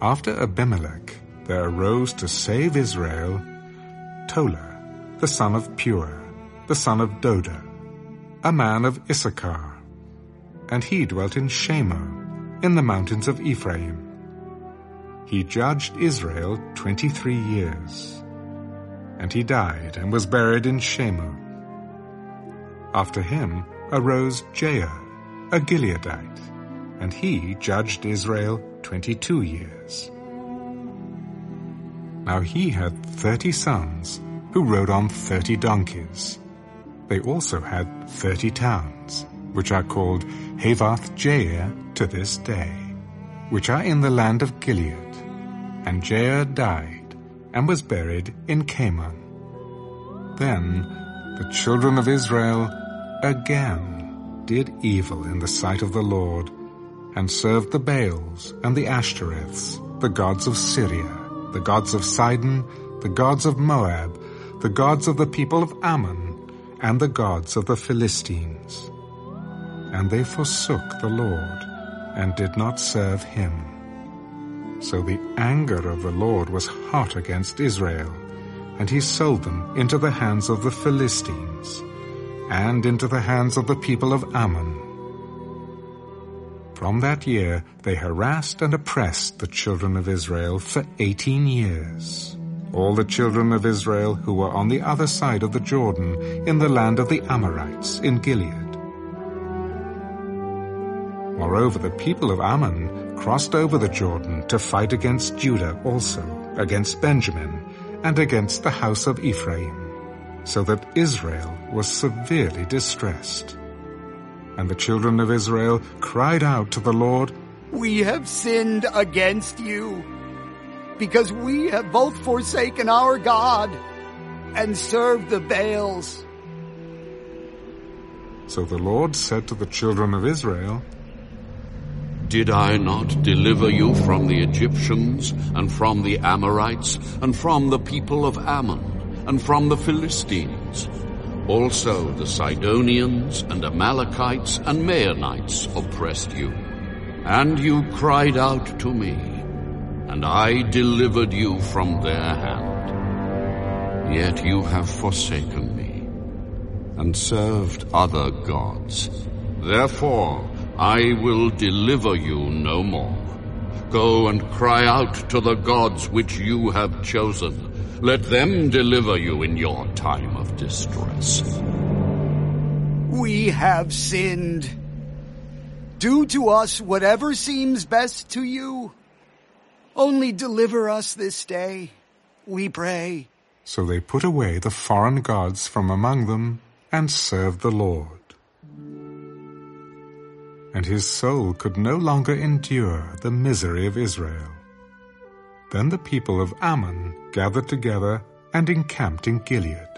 After Abimelech, there arose to save Israel Tola, the son of Puah, the son of Doda, a man of Issachar, and he dwelt in Shamir, in the mountains of Ephraim. He judged Israel twenty-three years, and he died and was buried in Shamir. After him arose Jair, a Gileadite, and he judged Israel twenty-two years. Now he had thirty sons, who rode on thirty donkeys. They also had thirty towns, which are called Havoth Jair to this day, which are in the land of Gilead. And Jair died, and was buried in Camon. Then the children of Israel again did evil in the sight of the Lord, and served the Baals and the Ashtoreths, the gods of Syria, the gods of Sidon, the gods of Moab, the gods of the people of Ammon, and the gods of the Philistines. And they forsook the Lord, and did not serve him. So the anger of the Lord was hot against Israel, and he sold them into the hands of the Philistines, and into the hands of the people of Ammon. From that year they harassed and oppressed the children of Israel for eighteen years. All the children of Israel who were on the other side of the Jordan, in the land of the Amorites, in Gilead. Moreover, the people of Ammon crossed over the Jordan to fight against Judah also, against Benjamin, and against the house of Ephraim, so that Israel was severely distressed. And the children of Israel cried out to the Lord, We have sinned against you, because we have both forsaken our God and served the Baals. So the Lord said to the children of Israel, Did I not deliver you from the Egyptians, and from the Amorites, and from the people of Ammon, and from the Philistines? Also the Sidonians, and Amalekites, and Maonites oppressed you. And you cried out to me, and I delivered you from their hand. Yet you have forsaken me, and served other gods. Therefore I will deliver you no more. Go and cry out to the gods which you have chosen. Let them deliver you in your time of distress. We have sinned. Do to us whatever seems best to you. Only deliver us this day, we pray. So they put away the foreign gods from among them and served the Lord. And his soul could no longer endure the misery of Israel. Then the people of Ammon gathered together and encamped in Gilead.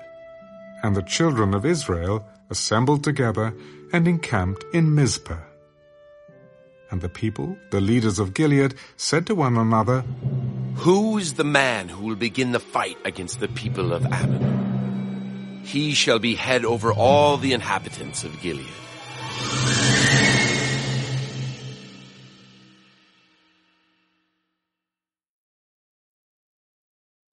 And the children of Israel assembled together and encamped in Mizpah. And the people, the leaders of Gilead, said to one another, Who is the man who will begin the fight against the people of Ammon? He shall be head over all the inhabitants of Gilead.